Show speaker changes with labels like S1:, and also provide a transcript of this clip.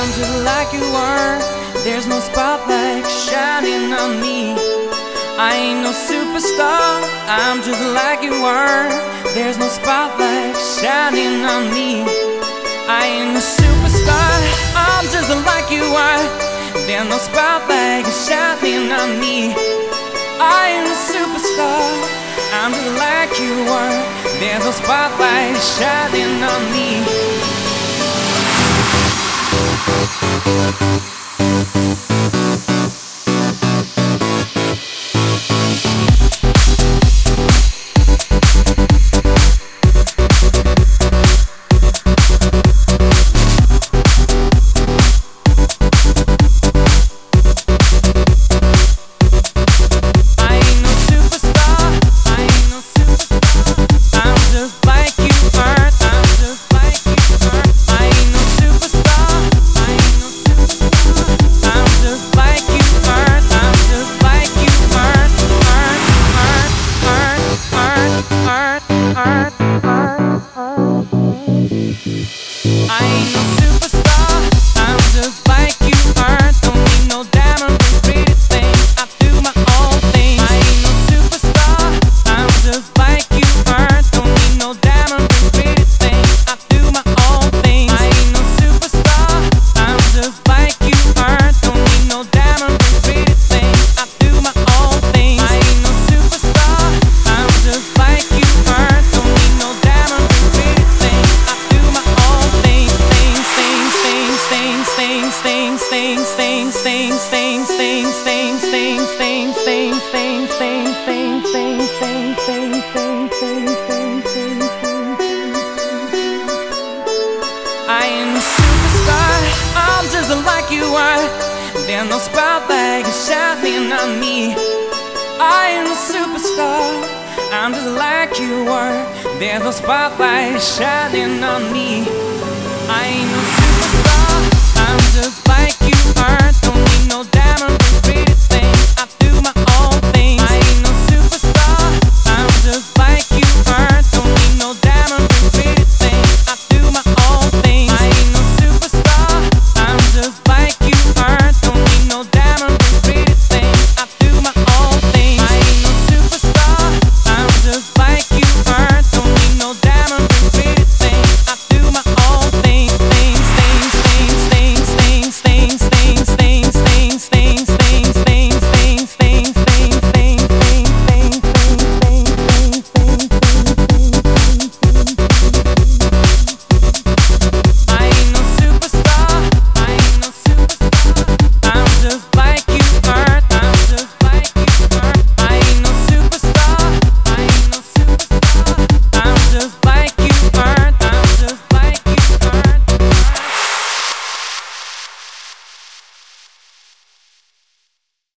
S1: I'm just like you are. There's no spotlight shining on me. I ain't no superstar, I'm just like you are. There's no spotlight shining on me. I ain't no superstar, I'm just like you are. There's no spotlight shining on me. I ain't a superstar, I'm just like you are. There's no spotlight shining on me. There's spotlight shining on me. I am a superstar. I'm just like you are. There's no spotlight shining on me. I ain't no superstar. I'm just like